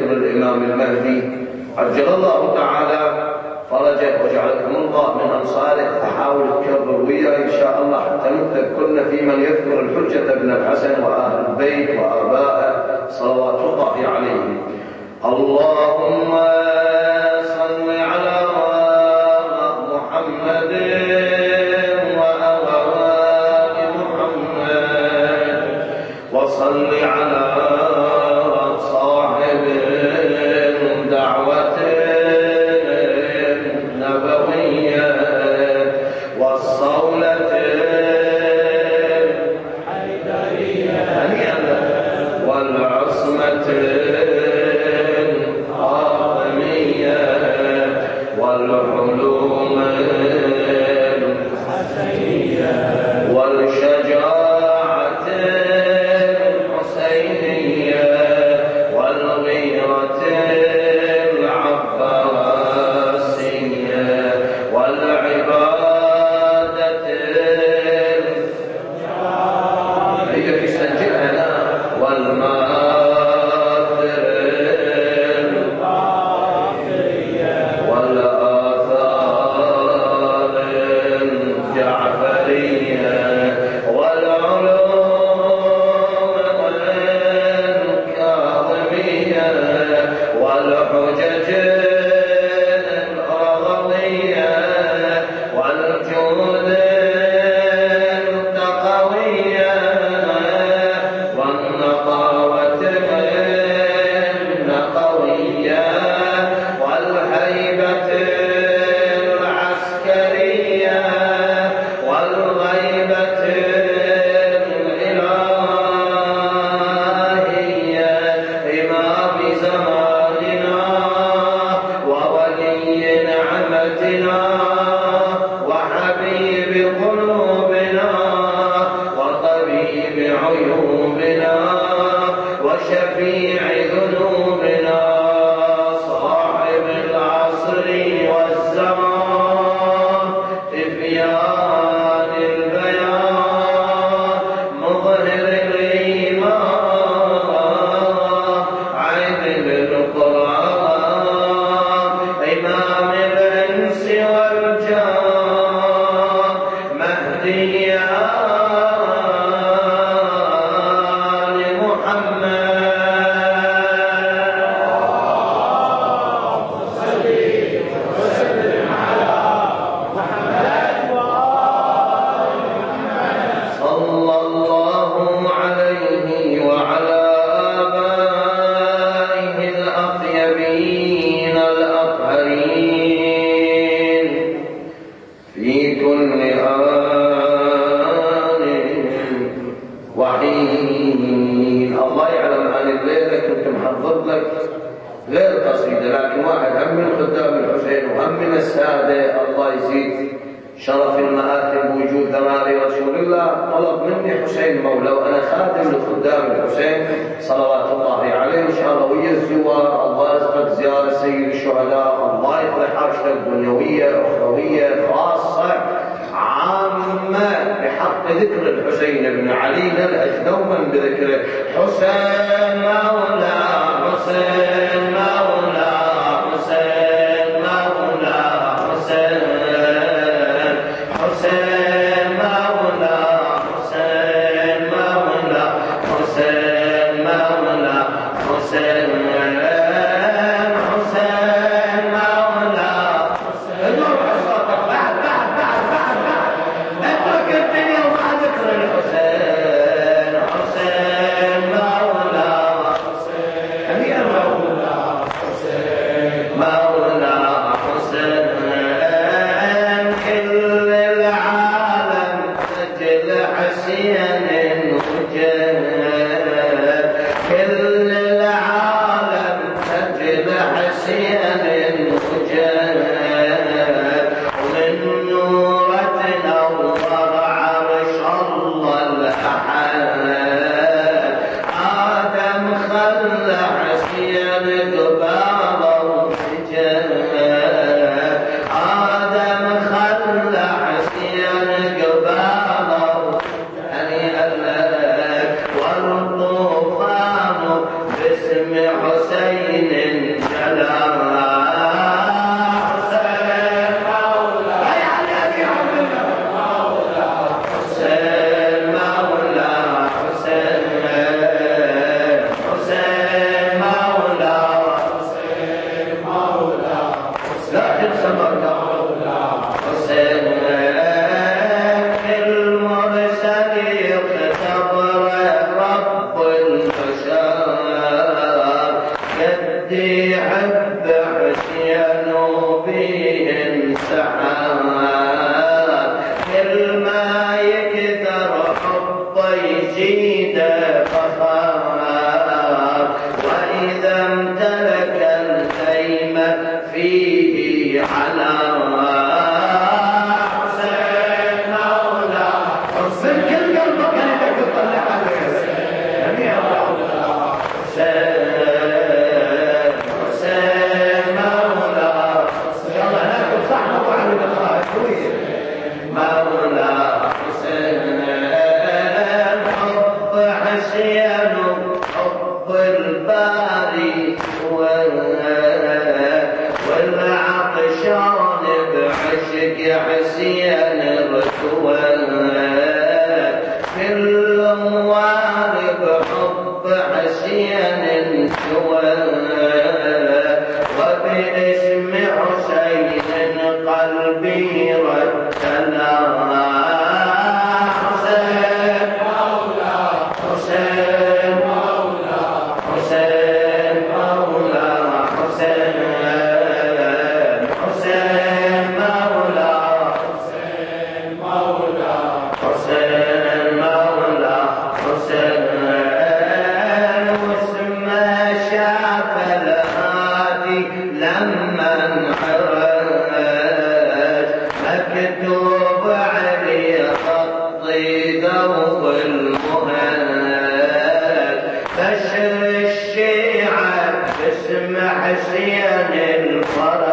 ذكر الإمام المهدي عجل الله تعالى فرجت وجعلك ملقى من أنصارك تحاول تكرر وياه إن شاء الله حتى نكتب كلنا في من يذكر الحجة ابن الحسن وأهل البيت وآبائه صلوات الله عليهم. اللهم صل لما انحرج الشيعة تسمع حسين الفرح.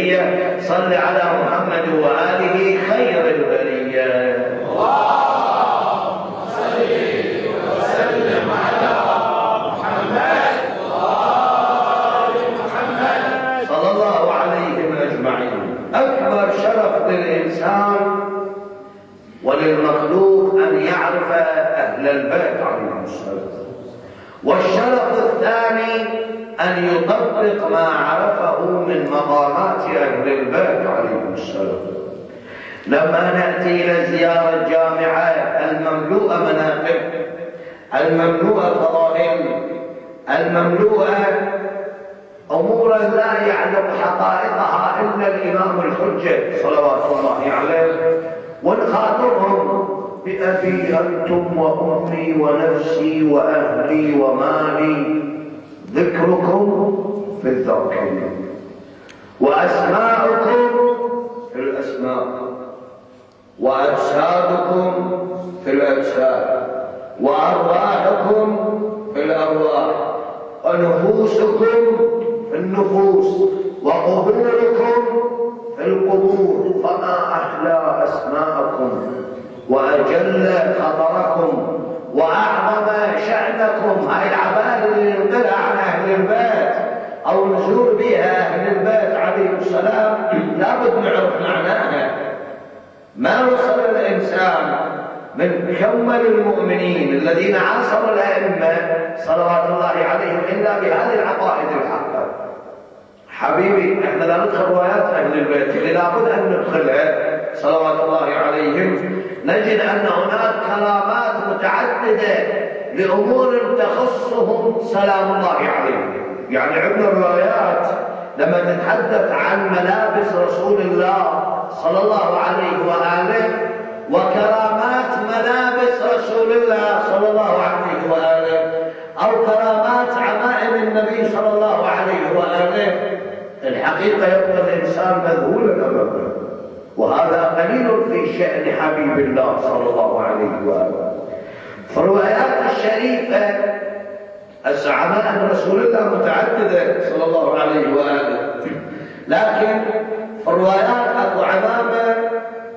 البرية. صل على محمد وآله خير البرية. اللهم وسلم على محمد صلى عليهم أجمعين. أكبر شرف للإنسان وللمخلوق أن يعرف أهل البيت عليهم الصلاة من مقامات أهل البيت عليهم السلام. لما نأتي إلى زيارة جامعة المملوءة مناقب المملوءة فضائل المملوءة أمورا لا يعلم حقائقها إلا الإمام الحجة صلوات الله عليه ونخاطبهم بأبي أنتم وأمي ونفسي وأهلي ومالي ذكركم في الذاكرين. وأسماؤكم في الأسماء. وأجسادكم في الأجساد وأرواحكم في الأرواح. ونفوسكم في النفوس. وقبوركم في القبور. فما أحلى أسماءكم. وأجل خبركم. وأعظم شأنكم. هاي العبادة اللي ننقلها عن أهل البيت. أو نزول بها من البيت عليه السلام لابد نعرف معناها. ما وصل الإنسان من كمل المؤمنين الذين عاصروا الأئمة صلوات الله عليهم إلا بهذه العقائد الحقة. حبيبي إحنا لا ندخل روايات أهل البيت يعني اللي لابد أن ندخلها صلوات الله عليهم. نجد أن هناك كلامات متعددة لأمور تخصهم سلام الله عليهم. يعني عندنا الروايات لما تتحدث عن ملابس رسول الله صلى الله عليه وآله وكرامات ملابس رسول الله صلى الله عليه وآله أو كرامات عمائم النبي صلى الله عليه وآله. الحقيقة يبقى الإنسان مذهولا أمامه وهذا قليل في شأن حبيب الله صلى الله عليه وآله. فالروايات الشريفة عمائم رسول الله متعددة صلى الله عليه وآله. لكن الروايات أكو عمامة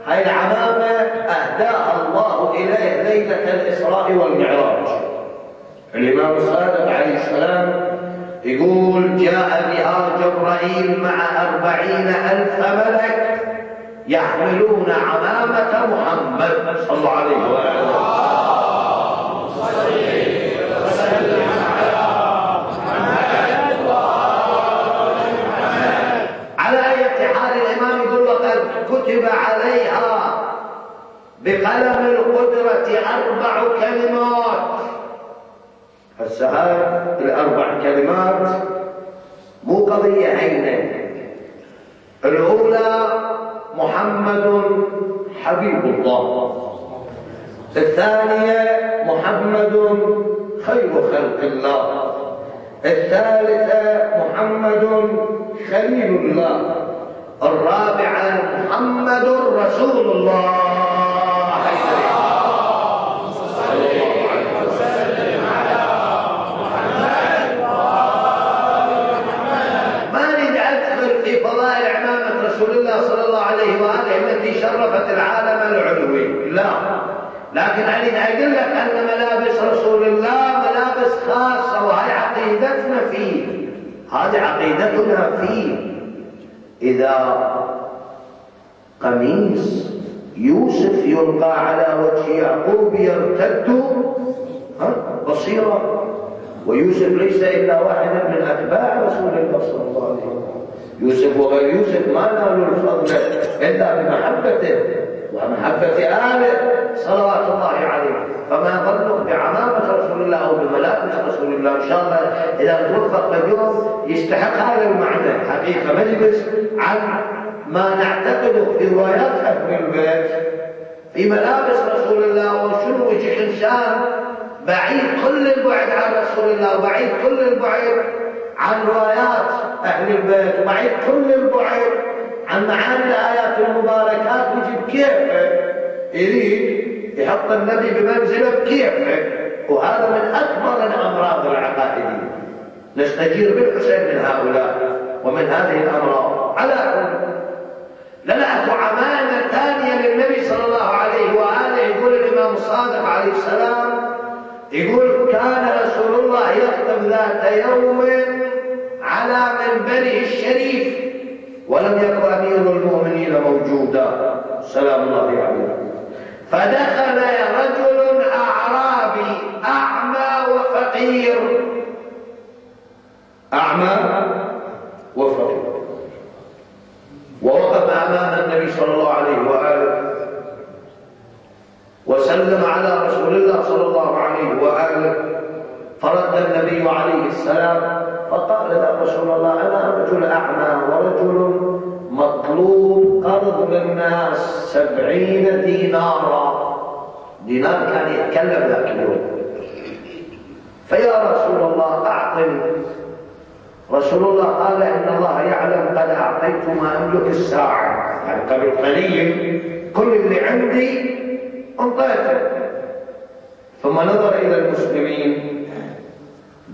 هاي العمامة أهداها الله إليه ليلة الإسراء والمعراج. الإمام الصادق عليه السلام يقول جاء بها جبرائيل مع أربعين ألف ملك يحملون عمامة محمد صلى الله عليه وآله. كتب عليها بقلم القدرة أربع كلمات. هسه هاي الأربع كلمات مو قضية هينة الأولى محمد حبيب الله. الثانية محمد خير خلق الله. الثالثة محمد خليل الله. الرابعة محمد رسول الله. رسول الله صلى الله عليه وآله التي شرفت العالم العلوي. لا. لكن أريد أقول لك أن ملابس رسول الله ملابس خاصة وهي عقيدتنا فيه. هذه عقيدتنا فيه. إذا قميص يوسف يلقى على وجه يعقوب يرتد. بصيرا ويوسف ليس إلا واحدا من أتباع رسول الله صلى الله عليه وسلم. يوسف وغير يوسف ما نالوا الفضل. إلا بمحبته. ومحبة آله صلوات الله عليه. فما ظنك بعمامة رسول الله أو بملابس رسول الله. إن شاء الله إذا توفق اليوم يستحق هذا المعنى. حقيقة مجلس عن ما نعتقده في روايات أهل البيت. في ملابس رسول الله وشنو إنسان. بعيد كل البعد عن رسول الله وبعيد كل البعد عن روايات أهل البيت وبعيد كل البعد عن معاني الآيات المباركات. ويجي بكيفه يريد يحط النبي بمنزله بكيفه وهذا من أكبر الأمراض العقائدية. نستجير بالحسين من هؤلاء ومن هذه الأمراض. على كل لنأت عمانة ثانية للنبي صلى الله عليه وآله. يقول الإمام الصادق عليه السلام يقول كان رسول الله يخطب ذات يوم على منبره الشريف ولم يكن أمير المؤمنين موجودا. سلام الله عليه. فدخل رجل أعرابي أعمى وفقير. أعمى وفقير. ووقف أمام النبي صلى الله عليه وآله. وسلم على رسول الله صلى الله عليه وآله. فرد النبي عليه السلام فقال يا رسول الله أنا رجل أعمى ورجل مطلوب قرض للناس سبعين دينارا. دينار كان يتكلم ذاك اليوم فيا رسول الله أعطني. رسول الله قال إن الله يعلم قد أعطيت ما أملك الساعة. يعني قبل قليل كل اللي عندي أنطيته. ثم نظر إلى المسلمين.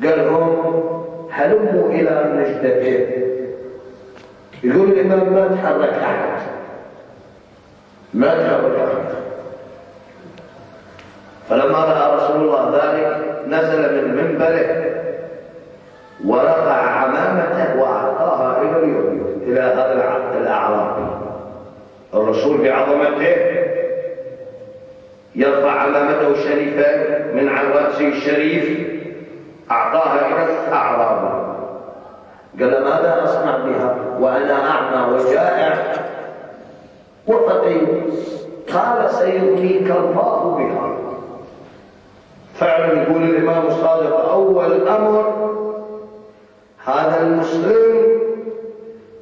قال لهم هلموا إلى نجدته يقول الإمام ما تحرك أحد ما تحرك أحد فلما رأى رسول الله ذلك نزل من منبره ورفع عمامته وأعطاها إلى اليهود إلى هذا الأعرابي الرسول بعظمته يرفع عمامته الشريفة من عن رأسه الشريف أعطاها إلى الأعراب. قال ماذا أصنع بها؟ وأنا أعمى وجائع. وفقير قال سيغنيك الله بها. فعلا يقول الإمام الصادق أول أمر هذا المسلم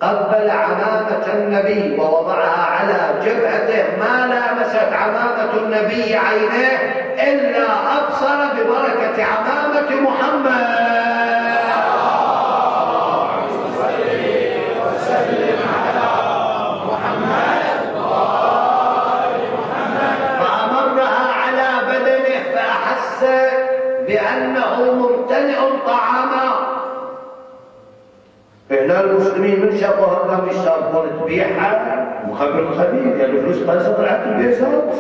قبل عمامة النبي ووضعها على جبهته ما لامست عمامة النبي عينيه إلا أبصر ببركة عمامة محمد. هذا مش شافوا تبيعها وقبل قليل يعني فلوس قد طلعت البيزات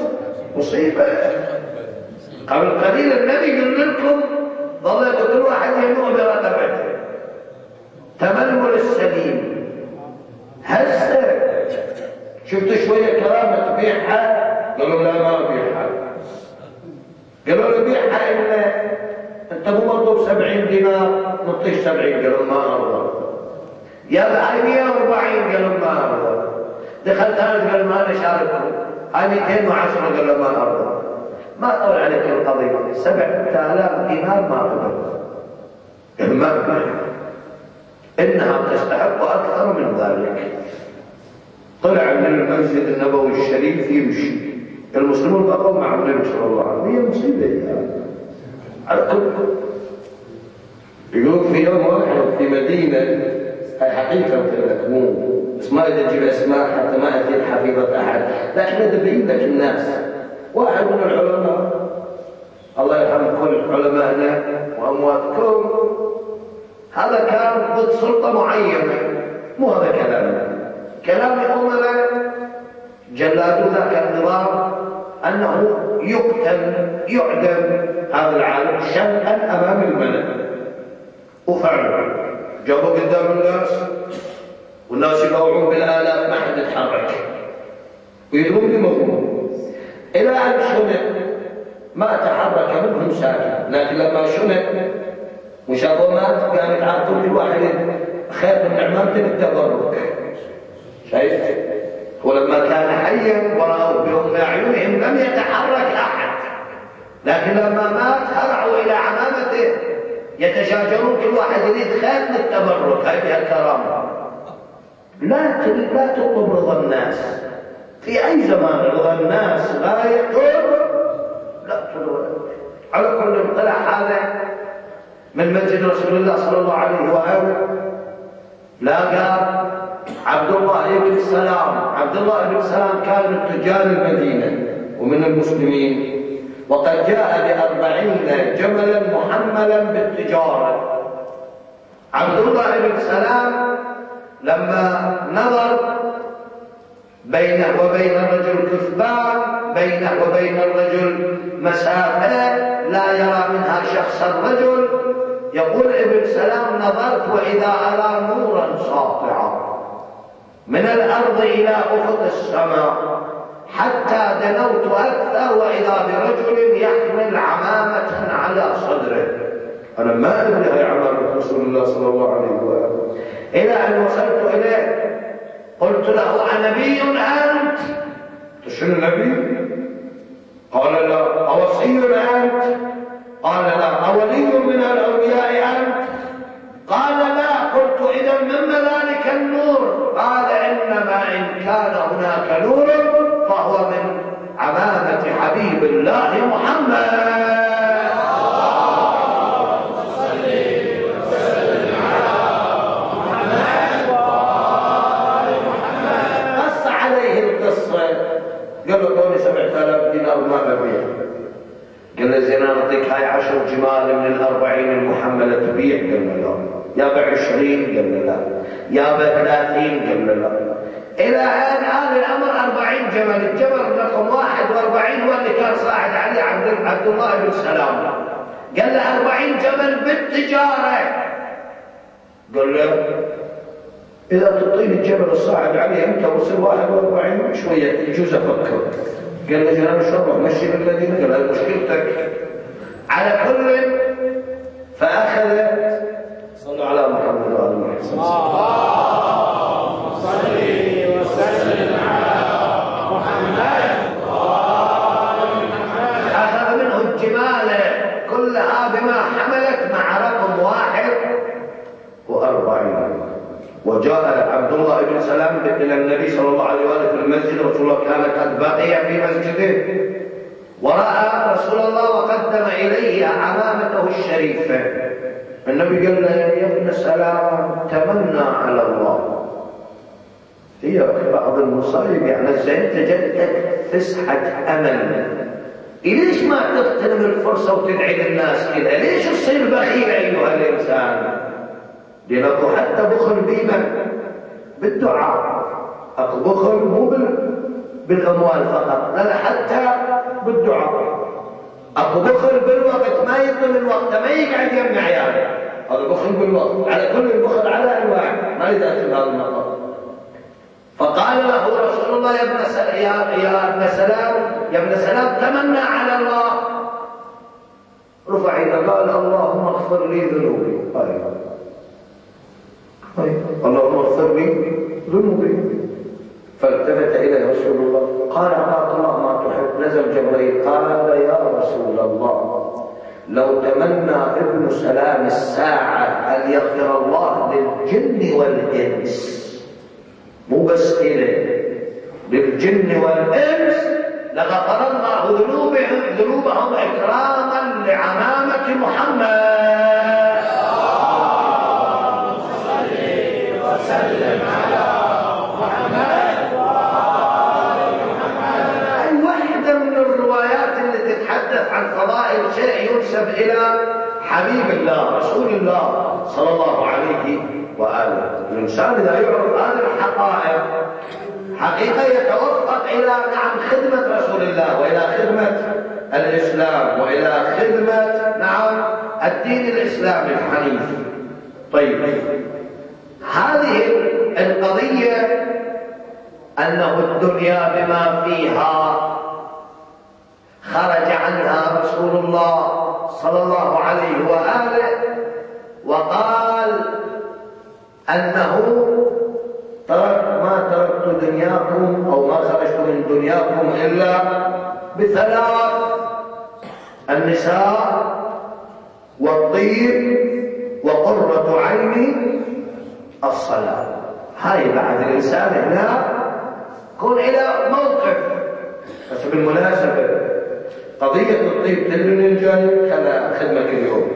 مصيبة قبل قليل النبي قال لكم ظل كل واحد ينوع برقبته تململ السليم هسه شفت شوية كرامة تبيعها قالوا لا ما أبيعها قالوا له بيعها إلا أنت مو مطلوب سبعين دينار نطيش سبعين قالوا ما أرضى يا هاي 140 قالوا ما أرضى دخلت أنا قال ما أنا شارككم هاي 210 قالوا ما أرضى ما طول عليك القضية 7000 دينار ما أقبل ما إنها تستحق أكثر من ذلك طلع من المسجد النبوي الشريف يمشي المسلمون بقوا مع النبي صلى الله عليه وسلم هي مصيبه على كل يقول في يوم واحد في مدينه هاي حقيقة لك مو بس ما إذا تجيب أسماء حتى ما اثير حفيظه أحد. لكن تبين لك الناس. واحد من العلماء. الله يرحم كل علمائنا وأمواتكم. هذا كان ضد سلطة معينة. مو هذا كلامنا. كلام الامراء جلاد ذاك النظام أنه يقتل يعدم هذا العالم شنقا أمام الملك وفعلا. جابوا قدام الناس والناس يقوعون بالآلاف ما حد يتحرك. ويدهم دماغهم إلى أن شنق ما تحرك منهم ساكن. لكن لما شنق وشافوا مات قام يتعرضون كل واحد. خير من عمامته بالتبرك. شايف؟ ولما كان حيا ورأوا بهم أعينهم لم يتحرك أحد. لكن لما مات هرعوا إلى عمامته. يتشاجرون كل واحد يريد خير للتبرك هذه الكرامة. لا لا تطلب رضا الناس. في أي زمان رضا الناس غاية؟ لا تطلب على كل طلع هذا من مسجد رسول الله صلى الله عليه وآله. لاقى عبد الله بن سلام عبد الله بن سلام كان من تجار المدينة ومن المسلمين. وقد جاء بأربعين جملا محملا بالتجارة. عبد الله بن سلام لما نظر بينه وبين الرجل كثبان بينه وبين الرجل مسافة لا يرى منها شخص الرجل. يقول ابن سلام نظرت وإذا أرى نورا ساطعا من الأرض إلى أفق السماء. حتى دنوت أكثر وإذا برجل يحمل عمامة على صدره. أنا ما أدري هي عمامة رسول الله صلى الله عليه وآله. إلى أن وصلت إليه قلت له أنبي أنت؟ شنو النبي قال لا أوصي أنت؟ قال لا أولي من الأولياء أنت؟ قال لا. قلت إذا من ذلك النور؟ قال إنما إن كان هناك نور حبيب الله محمد. قال له سبعة آلاف دينار ما ببيع. قال له زين أعطيك هاي عشر جمال من الأربعين المحملة تبيع. قال له لا. يا بعشرين قال له لا. يا بثلاثين قال له لا. إلى الآن آل الأمر جمل الجمل رقم واحد وأربعين هو اللي كان صاعد عليه عبد, الله بن سلام. قال له أربعين جمل بالتجارة. قال له إذا تعطيني الجبل الصاعد عليه أنت وصل واحد وأربعين شوية يجوز أفكر. قال له جناب الشرف مشي بالمدينة قال هذه مشكلتك. على كل فأخذ صلوا على محمد وآل محمد اللهم صل وسلم على محمد أخذ منه الجمال كلها بما حملت مع رقم واحد وأربعين وجاء عبد الله السلام إلى النبي صلى الله عليه وآله في المسجد رسول الله كان قد بقي في مسجده. ورأى رسول الله وقدم إليه عمامته الشريفة. النبي قال له يا ابن سلام تمنى على الله. هي بعض المصايب يعني انت جدك فسحة أمل. ليش ما تغتنم الفرصة وتدعي للناس كذا ليش تصير بخيل أيها الإنسان؟ لأنه حتى بخل بيمك بالدعاء. أكو بخل مو بالأموال فقط لا حتى بالدعاء. أكو بخل بالوقت ما يطلب الوقت ما يقعد يمنع عياله. هذا بخل بالوقت على كل البخل على أنواع ما يدخل هذا المقام فقال له رسول الله يا ابن يا يا ابن سلام يا ابن سلام تمنى على الله. رفع يده قال اللهم اغفر لي ذنوبي. قال طيب اللهم اغفر لي ذنوبي. فالتفت اليه رسول الله. قال الله ما تحب؟ نزل جبريل. قال يا رسول الله. لو تمنى ابن سلام الساعة أن يغفر الله للجن والإنس. مو بس إليه للجن والإنس لغفر الله ذنوبهم ذنوبهم إكراما لعمامة محمد. وسلم على محمد واحدة من الروايات اللي تتحدث عن فضائل شيء ينسب إلى حبيب الله رسول الله صلى الله عليه وآله. الإنسان إذا يعرف هذه الحقائق حقيقة يتوفق إلى نعم خدمة رسول الله وإلى خدمة الإسلام وإلى خدمة نعم الدين الإسلامي الحنيف. طيب. هذه القضية أنه الدنيا بما فيها. خرج عنها رسول الله صلى الله عليه وآله وقال أنه ترك ما تركت دنياكم أو ما خرجت من دنياكم إلا بثلاث النساء والطيب وقرة عيني الصلاة. هاي بعد الإنسان هنا يكون إلى موقف بس بالمناسبة قضية الطيب تدري من جاي كذا خدمة اليوم.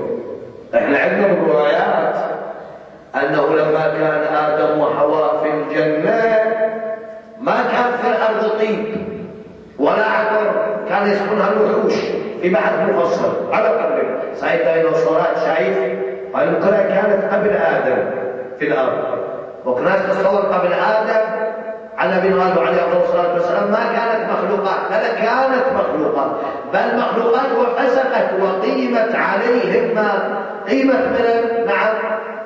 إحنا عندنا الروايات أنه لما كان آدم وحواء في الجنة ما كان في الأرض طيب ولا عطر كان يسكنها الوحوش في بحث مفصل. على قبل صحيح الديناصورات شايف؟ هاي القرى كانت قبل آدم. في الأرض. وكناس تصور قبل آدم على ابن قالوا عليه الصلاة والسلام ما كانت مخلوقات بل كانت مخلوقات. بل مخلوقات وفسقت وقيمت عليهم ما قيمت من نعم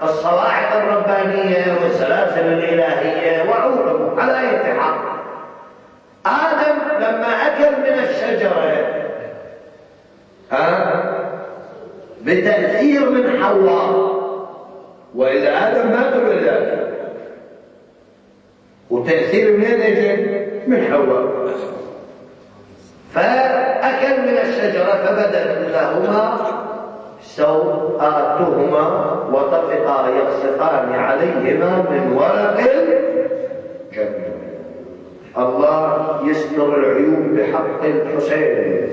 الصواعق الربانية والسلاسل الإلهية وعورهم على أي حال آدم لما أكل من الشجرة ها؟ بتأثير من حواء. وإذا آدم ما قبل ذلك وتأثير منين اجى؟ من حواء فأكل من الشجرة فبدت لهما سوءاتهما وطفقا يقصفان عليهما من ورق الجنة الله يستر العيوب بحق الحسين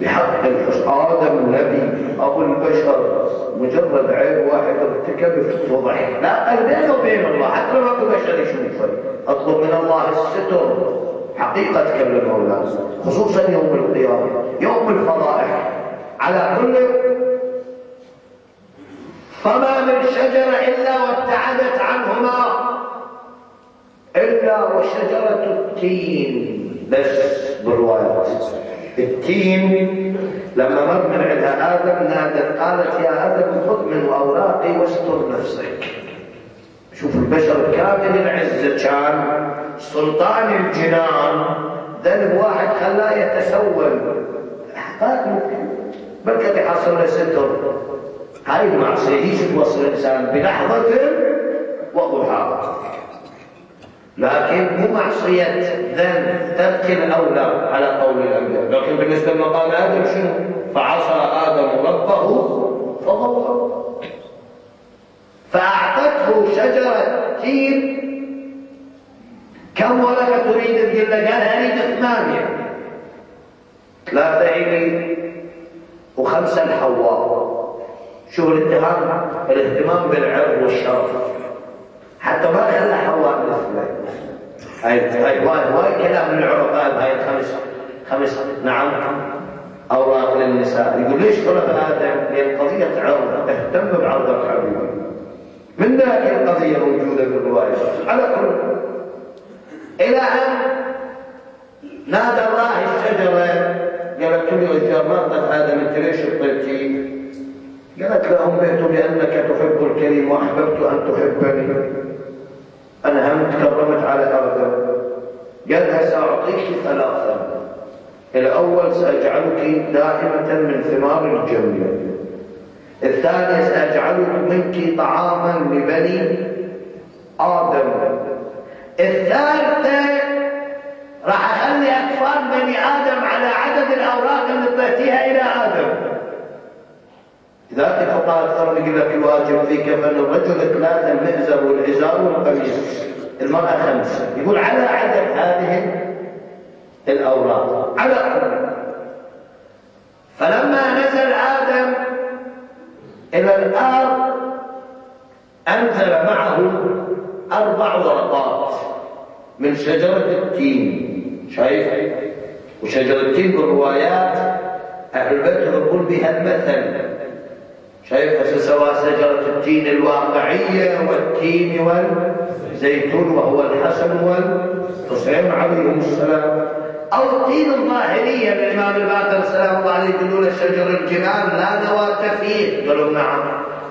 بحق الحسين آدم نبي أبو البشر مجرد عيب واحد ارتكب فضح لا بينه وبين الله. حتى لو اكو بشر يشوفه أطلب من الله الستر. حقيقة تكلم مولاه خصوصا يوم القيامة. يوم الفضائح. على كل فما من شجرة إلا وابتعدت عنهما. إلا وشجرة التين. بس بالروايات التين لما مر من عندها آدم نادت قالت يا آدم خذ من أوراقي واستر نفسك. شوف البشر كامل العزة كان سلطان الجنان. ذنب واحد خلاه يتسول. بل قد يحصل له ستر. هاي المعصية هي توصل الإنسان؟ بلحظة وضحى لكن مو معصية ذنب. ترك الأولى على قول الأنبياء. لكن بالنسبة لمقام آدم شنو؟ فعصى آدم ربه فغوى فأعطته شجرة التين كم ورقة تريد له قال أريد ثمانية ثلاثة إلي وخمسة الحواء. شوف الاتهام الاهتمام بالعرض والشرف. حتى ما خلى حواء مثله هاي هاي واي كلام من العرب هاي الخمس خمس نعم. أوراق للنساء. يقول ليش طلب آدم؟ لأن قضية عرض اهتم بعرض الحبيب. من ذاك القضية موجودة في الرواية. على كل. إلى أن نادى الله الشجرة. قالت له اذا مرضت آدم أنت ليش طلبتي؟ قالت له انبئت بأنك تحب الكريم وأحببت أن تحبني. أنا هم تكرمت على آدم قال سأعطيك ثلاثا. الأول سأجعلك دائمة من ثمار الجنة الثاني سأجعلك منك طعاما لبني آدم. الثالثة راح أخلي أطفال بني آدم على عدد الأوراق اللي تأتيها إلى آدم. الفقهاء أكثر يقول لك الواجب في كفن الرجل ثلاثة المئزر والإزار والقميص. المرأة خمسة يقول على عدد هذه الأوراق. على كل فلما نزل آدم إلى الأرض أنزل معه أربع ورقات من شجرة التين. شايف؟ وشجرة التين بالروايات أهل البيت يضربون بها المثل. شايف سواء شجرة التين الواقعية والتين والزيتون وهو الحسن والحسين عليهم السلام؟ أو الطين الظاهرية للإمام الباقر سلام الله عليه يقولون شجر الجنان لا نواة فيه قالوا نعم.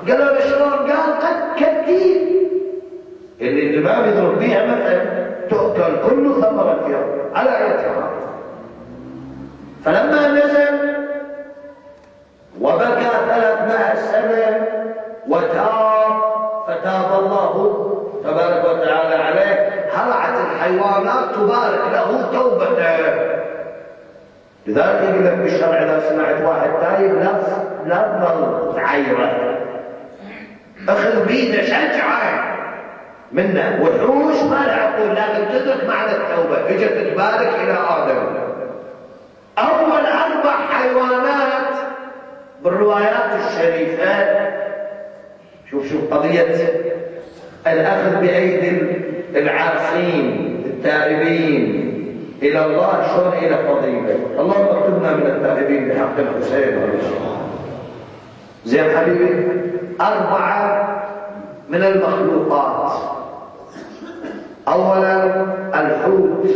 قالوا شلون؟ قال قد كالتين اللي الإمام يضرب بها مثلا تؤكل كل ثمرة على اعتبار فلما نزل وبكى ثلاثمائة سنة وتاب فتاب الله تبارك وتعالى عليه. هرعت الحيوانات تبارك له توبته لذلك يقول لك بالشرع إذا سمعت واحد تايب لا لا تظل تعيره أخذ بيده شجعة منه وحوش ما له عقول لكن تدرك معنى التوبة. إجت تبارك إلى آدم. أول أربع حيوانات بالروايات الشريفة. شوف شوف قضية الأخذ بأيدي العاصين التائبين إلى الله شلون إلى فضيلة اللهم اكتبنا من التائبين بحق الحسين زين حبيبي أربعة من المخلوقات. أولا الحوت.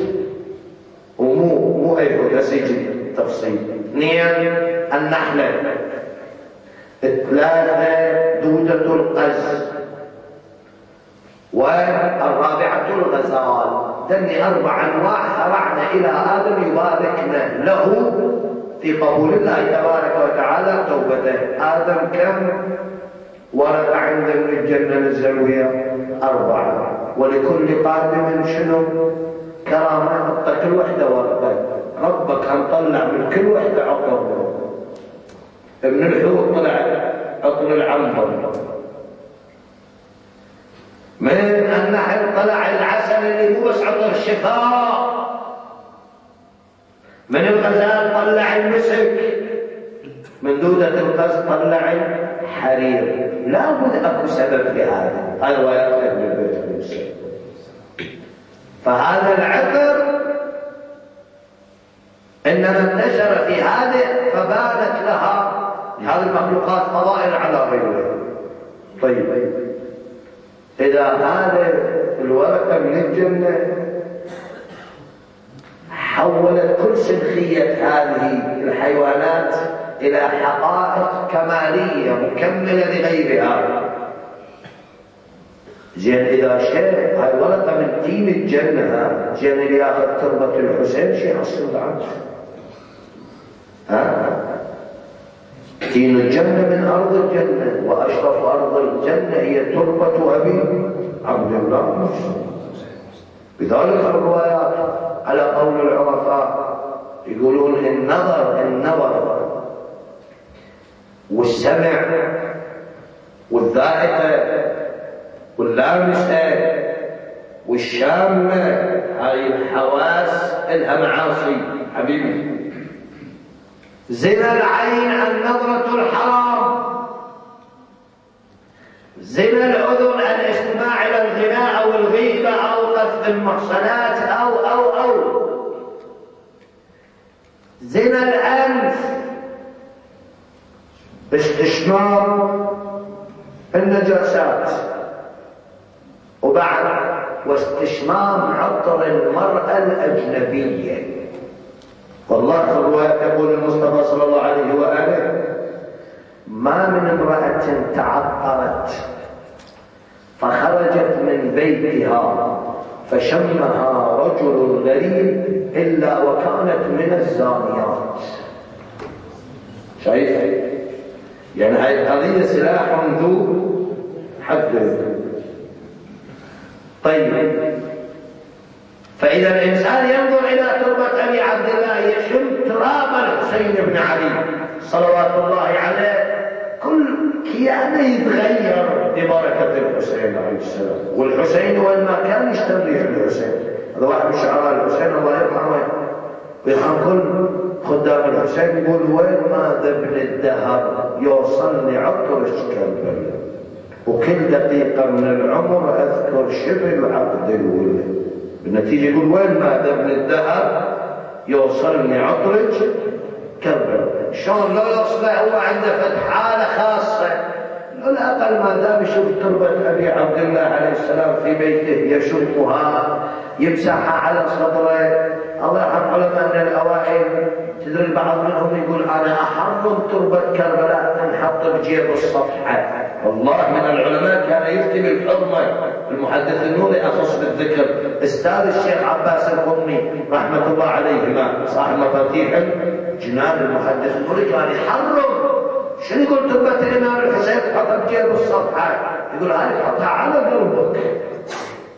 ومو مو أي حوت التفصيل اثنين النحلة. ثلاثة دودة القز والرابعة الغزال. دني أربع أنواع خرعنا إلى آدم يباركنا له في قبول الله تبارك وتعالى توبته. آدم كم؟ ورد عند من الجنة نزلوا ويا أربعة. ولكل قادم شنو؟ كرامة حتى كل وحدة وردت ربك هنطلع من كل وحدة عطر ابن الحوت طلع عطر العنبر من النحل طلع العسل اللي هو عطر الشفاء. من الغزال طلع المسك. من دودة القز طلع الحرير. لابد أكو سبب في هذا. هذا يقول ابن البيت المسلم فهذا العطر إنما انتشر في هذه فبانت لها هذه المخلوقات فضائل على غيرها طيب. إذا هذا الورقة من الجنة حولت كل سلخية هذه الحيوانات إلى حقائق كمالية مكملة لغيرها. زين إذا شيء هاي ورقة من تين الجنة زين اللي ياخذ تربة الحسين شو يحصل عنه ها تين الجنة من أرض الجنة وأشرف أرض الجنة هي تربة أبي عبد الله بذلك الروايات على قول العرفاء يقولون النظر النظر والسمع والذائقة واللامسة والشامة هاي الحواس إلها معاصي حبيبي. زنا العين عن نظرة الحرام. زنا الأذن الاستماع إلى الغناء أو الغيبة أو قذف المحصنات أو أو أو. زنا الأنف. استشمار النجاسات. وبعد واستشمام عطر المرأة الأجنبية. والله الرواية يقول المصطفى صلى الله عليه وآله ما من امرأة تعطرت فخرجت من بيتها فشمها رجل غريب إلا وكانت من الزانيات. شايف؟ يعني هاي القضية سلاح ذو حد. طيب فإذا الإنسان ينظر إلى تربة أبي عبد الله يشم تراب الحسين بن علي صلوات الله عليه. كل كيانة يتغير ببركة الحسين عليه السلام. والحسين وين ما كان يشتري الحسين. هذا واحد من شعراء الحسين الله يرحمه. ويرحم كل خدام الحسين يقول وين ما ذبن الدهر يوصلني عطر كربلاء وكل دقيقة من العمر أذكر شبل عبد الولد. بالنتيجة يقول وين ما ذبن الدهر يوصلني عطرك كربلاء شلون؟ لو يصبح هو عنده فتح حالة خاصة. الأقل ما دام يشوف تربة أبي عبد الله عليه السلام في بيته يشمها يمسحها على صدره. الله يرحم علماء الأوائل. تدري البعض منهم يقول أنا أحرم تربة كربلاء تنحط بجيب الصفحة. والله من العلماء كان يفتي بالحرمة. المحدث النوري أخص بالذكر أستاذ الشيخ عباس القمي رحمة الله عليهما صاحب مفاتيح جنان المحدث النوري كان يحرم شنو يقول تربة الإمام الحسين؟ تحطها بجيب الصفحة؟ يقول هذه تحطها على قلبك.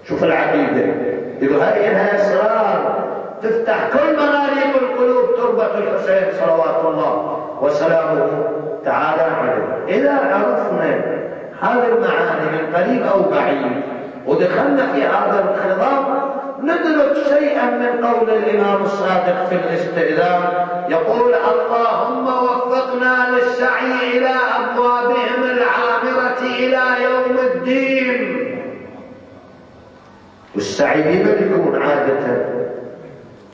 شوف العقيدة. يقول هذه إنها أسرار تفتح كل مغاليق القلوب تربة الحسين صلوات الله وسلامه تعالى عليه. إذا عرفنا هذه المعاني من قريب أو بعيد ودخلنا في هذا الخضاب ندرك شيئا من قول الإمام الصادق في الاستئذان يقول اللهم وفقنا للسعي إلى أبوابهم العامرة إلى يوم الدين. والسعي بمن يكون عادة؟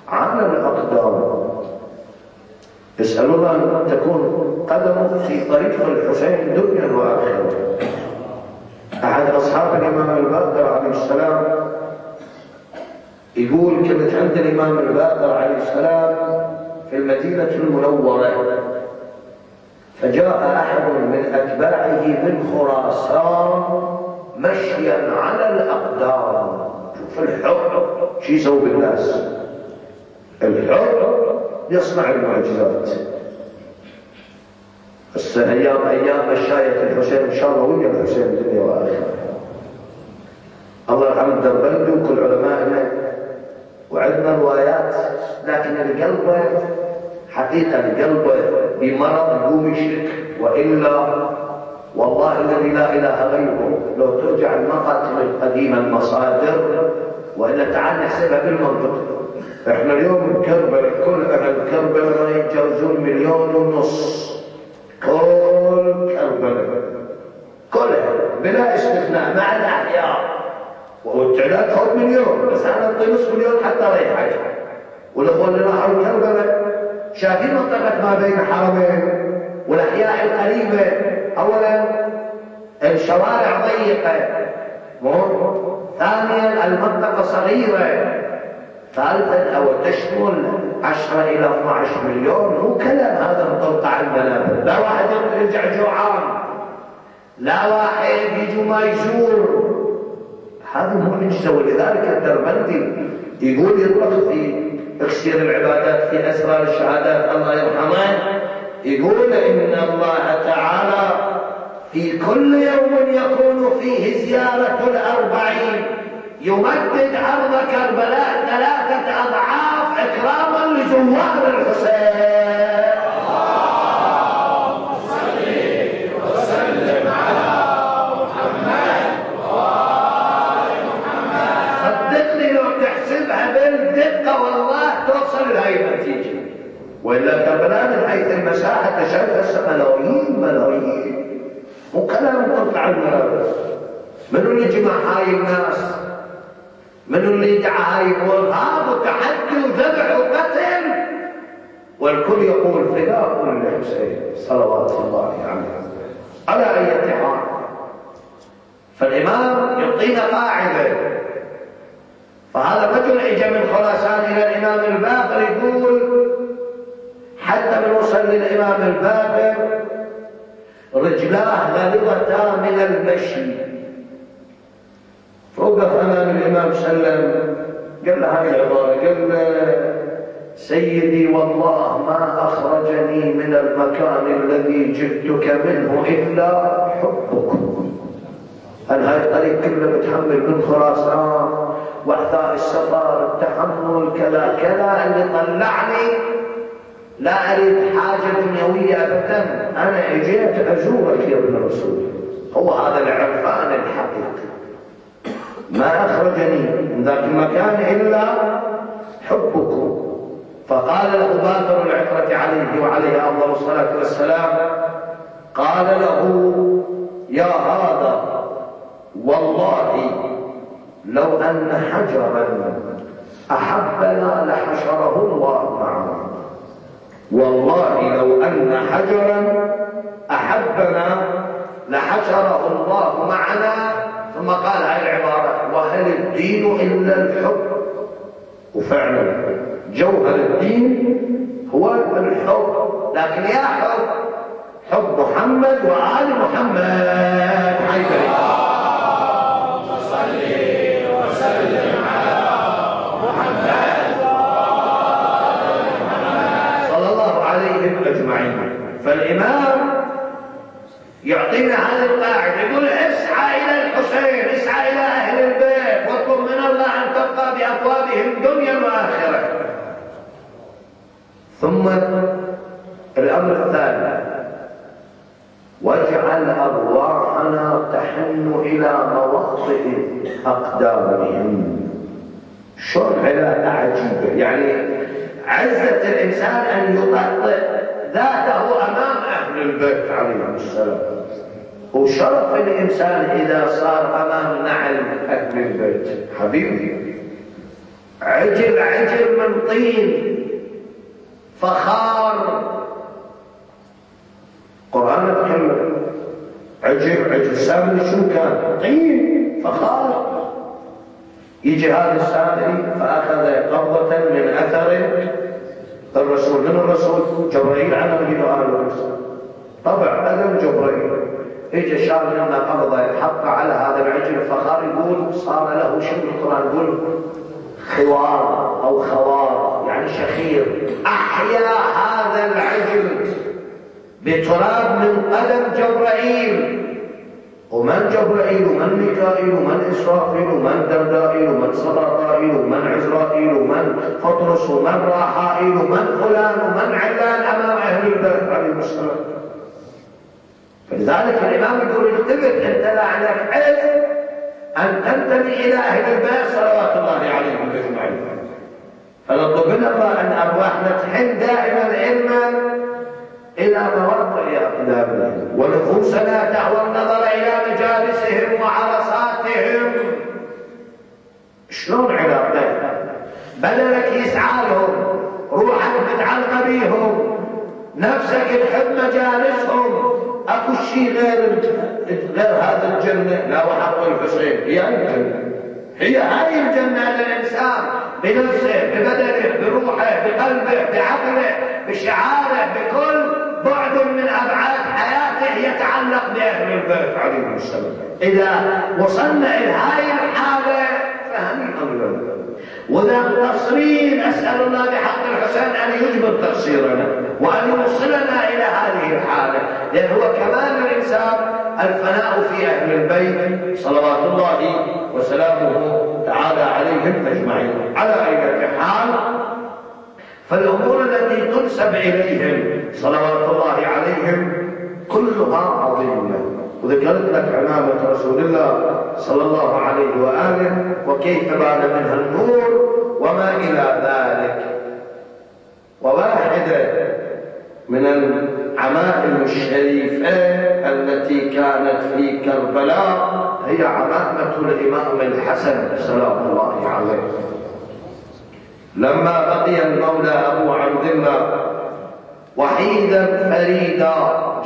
على الأقدام يسأل الله أن تكون قدمه في طريق الحسين دنيا وآخرة. أحد أصحاب الإمام الباقر عليه السلام يقول كنت عند الإمام الباقر عليه السلام في المدينة المنورة فجاء أحد من أتباعه من خراسان مشيا على الأقدام. شوف الحب شو يسوي بالناس؟ الحب يصنع المعجزات. بس أيام أيام مشاية الحسين إن شاء الله ويا الحسين الدنيا وآخرة. الله يرحم الدربندي وكل علمائنا وعندنا روايات لكن القلب حقيقة القلب بمرض يقوم يشرك. وإلا والله الذي لا إله غيره لو ترجع المقاتل القديمه المصادر وإلا تعال نحسبها بالمنطق. إحنا اليوم كربلاء كل أهل كربلاء ما يتجاوزون مليون ونص. كل كربلاء كلها بلا استثناء مع الأحياء. وهو التعداد فوق مليون بس إحنا نعطي نصف مليون حتى ريحه والاخوان اللي راحوا كربلاء شايفين منطقة ما بين الحرمين والأحياء القريبه اولا الشوارع ضيقة. مو؟ ثانيا المنطقة صغيرة. ثالثا أو تشمل 10 إلى 12 مليون مو كلام هذا مقطع المنابر لا واحد يرجع جوعان لا واحد يجوا ما يزور هذا مو نجسه ولذلك الدربندي يقول يطلق في اكسير العبادات في أسرار الشهادات الله يرحمه يقول إن الله تعالى في كل يوم يكون فيه زيارة الأربعين يمدد أرض كربلاء ثلاثة أضعاف إكراما لزوار الحسين. صدقني لو تحسبها بالدقة والله توصل لهي النتيجة. وإلا من حيث المساحة تشاهد هسه ملايين ملايين. مو كلام تطلع الملابس من اللي جمع هاي الناس؟ من اللي هاي الارهاب وتحدي وذبح وقتل. والكل يقول فداء للحسين صلوات الله عليه على أي حال؟ فالإمام يعطينا قاعدة. فهذا الرجل اجى من خراسان إلى الإمام الباقر يقول حتى من وصل للإمام الباقر رجلاه غلظتا من المشي. وقف أمام الإمام سلم قال له هذه العباره قال له سيدي والله ما أخرجني من المكان الذي جئتك منه إلا حبك. أنا هاي الطريق كله بتحمل من خراسان واحثاء السفر التحمل كذا كذا اللي طلعني؟ لا أريد حاجة دنيوية ابدا أنا اجيت أزورك يا ابن الرسول هو هذا العرفان الحقيقي ما أخرجني من ذاك المكان إلا حبكم فقال له باكر العترة عليه وعليه أفضل الصلاة والسلام قال له يا هذا والله لو أن حجرا أحبنا لحشره الله معنا والله لو أن حجرا أحبنا لحشره الله معنا ثم قال هذه العبارة وهل الدين إلا الحب؟ وفعلا جوهر الدين هو الحب. لكن يا حب حب محمد وآل محمد. حيث فالإمام يعطينا هذه القاعدة يقول اسعى إلى الحسين اسعى إلى أهل البيت واطلب من الله أن تبقى بأبوابهم دنيا وآخرة. ثم الأمر الثاني واجعل أرواحنا تحن إلى مواطئ أقدامهم. شرح علاقة عجيبة يعني عزة الإنسان أن يطأطئ ذاته أمام أهل البيت عليهم السلام. وشرف الإنسان إذا صار أمام نعل أهل البيت. حبيبي عجل عجل من طين فخار. قرآن يتكلم عجل عجل سامري شو كان؟ طين فخار. يجي هذا السامري فأخذ قبضة من أثر الرسول من الرسول؟ جبريل على نبينا الرسول. طبع أذن جبريل اجى شال منا قبضه حط على هذا العجل فخار يقول صار له شو القرآن يقول خوار أو خوار يعني شخير. أحيا هذا العجل بتراب من قدم جبرائيل. ومن جبرائيل ومن ميكائيل ومن إسرافيل ومن دردائيل ومن صباطائيل ومن عزرائيل ومن فطرس ومن راحائيل ومن فلان ومن علان أمام أهل البيت عليه السلام. فلذلك الإمام يقول انتبه أنت لعنك علم أن تنتمي إلى أهل البيت صلوات الله عليهم فنطلب من الله أن أرواحنا تحن دائما علما إلى مواقع أقدامنا ونفوسنا تهوى النظر إلى مجالسهم وعرصاتهم. شلون علاقتك بدلك يسعى لهم روحك متعلقة بيهم نفسك تحب مجالسهم. أكو شيء غير غير هذا الجنة؟ لا وحق الحسين هي الجنة. هي هاي الجنة للإنسان. بنفسه ببدنه بروحه بقلبه بعقله بشعاره بكل بعد من أبعاد حياته يتعلق بأهل البيت. عليهم السلام. إذا وصلنا إلى هاي الحالة فهنيئا لنا وذا مقصرين أسأل الله بحق الحسين أن يجبر تقصيرنا وأن يوصلنا إلى هذه الحالة. لأن هو كمال الإنسان الفناء في أهل البيت. صلوات الله وسلامه تعالى عليهم أجمعين. على أي حال فالأمور التي تنسب إليهم صلوات الله عليهم كلها عظيمة. وذكرت لك عمامة رسول الله صلى الله عليه وآله وكيف بان منها النور وما إلى ذلك. وواحدة من العمائم الشريفة التي كانت في كربلاء هي عمامة الإمام الحسن سلام الله عليه. لما بقي المولى أبو عبد الله وحيدا فريدا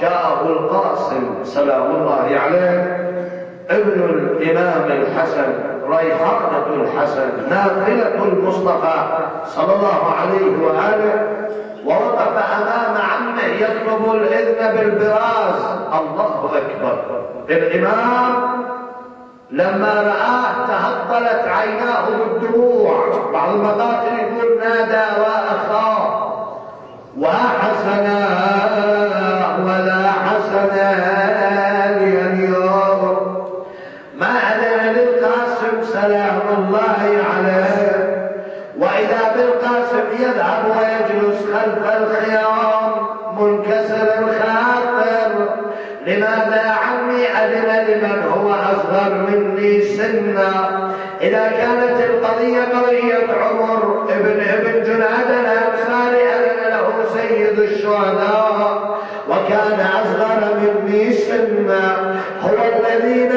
جاءه القاسم سلام الله عليه ابن الإمام الحسن ريحانة الحسن نافلة المصطفى صلى الله عليه وآله ووقف أمام عمه يطلب الإذن بالبراز. الله أكبر. الإمام لما رآه تهطلت عيناه بالدموع. بعض المقاتل يقول نادى وأخاه. وحسنا ولا حسنا أصغر مني سنا. إذا كانت القضية قضية عمر ابن ابن جناد الأنصاري أذن له سيد الشهداء. وكان أصغر مني سنا. هو الذي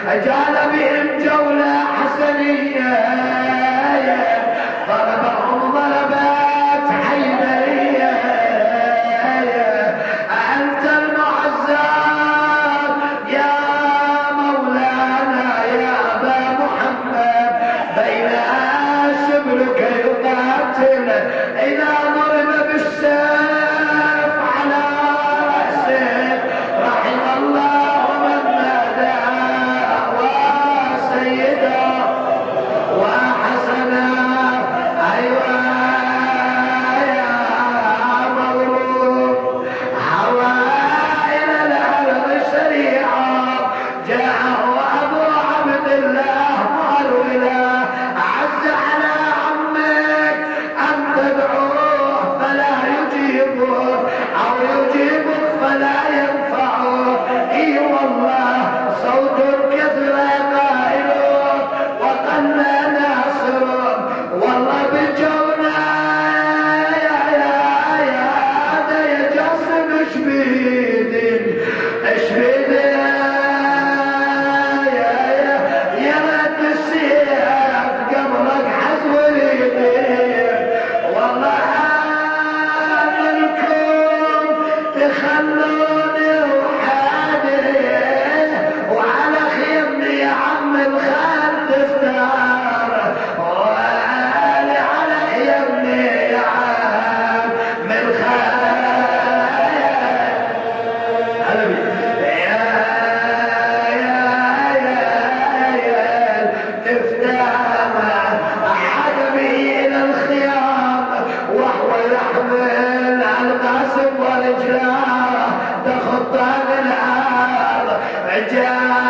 المزن جعل Raja.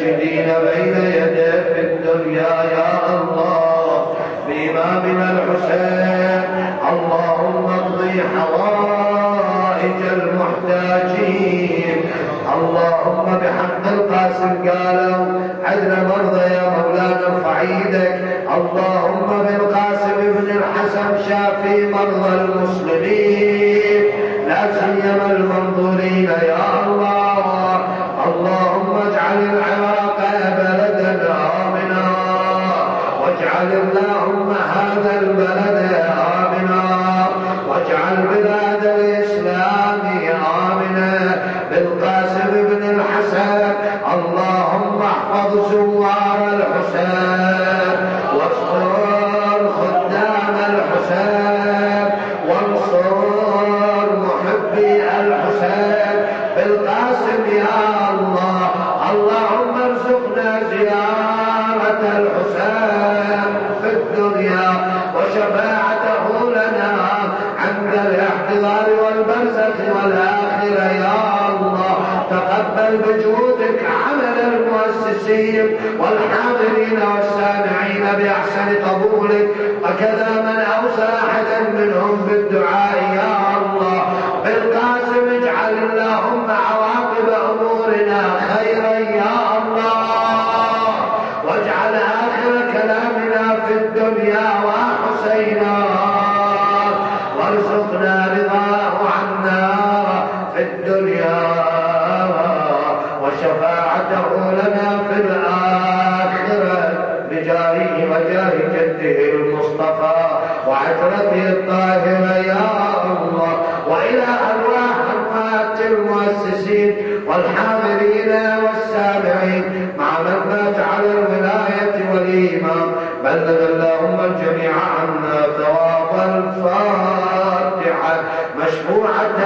المستشهدين بين يديه في الدنيا يا الله. بإمامنا الحسين اللهم اقضي حوائج المحتاجين. اللهم بحق القاسم قالوا عدنا مرضى يا مولانا ارفع إيدك اللهم بالقاسم ابن الحسن شافي مرضى المسلمين. لا سيما المنظورين يا الله. اللهم اجعل العراق واجعل اللهم هذا البلد امنا واجعل بلاد الاسلام امنا بالقاسم بن الحسن اللهم احفظ زوار الحسين تقبل عمل المؤسسين والحاضرين والسامعين بأحسن قبولك وكذا من أوصى أحدا منهم بالدعاء يا الله. بالقاسم اجعل اللهم عواقب أمورنا خيرا يا الله. واجعل آخر كلامنا في الدنيا وحسينا وارزقنا رضاه عنا في الدنيا وشفاعته لنا في الآخرة بجاهه وجاه جده المصطفى وعترته الطاهرة يا الله وإلى أرواح أموات المؤسسين والحاضرين والسامعين مع من مات على الولاية والإيمان. بلغ اللهم الجميع عنا ثواب الفاتحة مشفوعة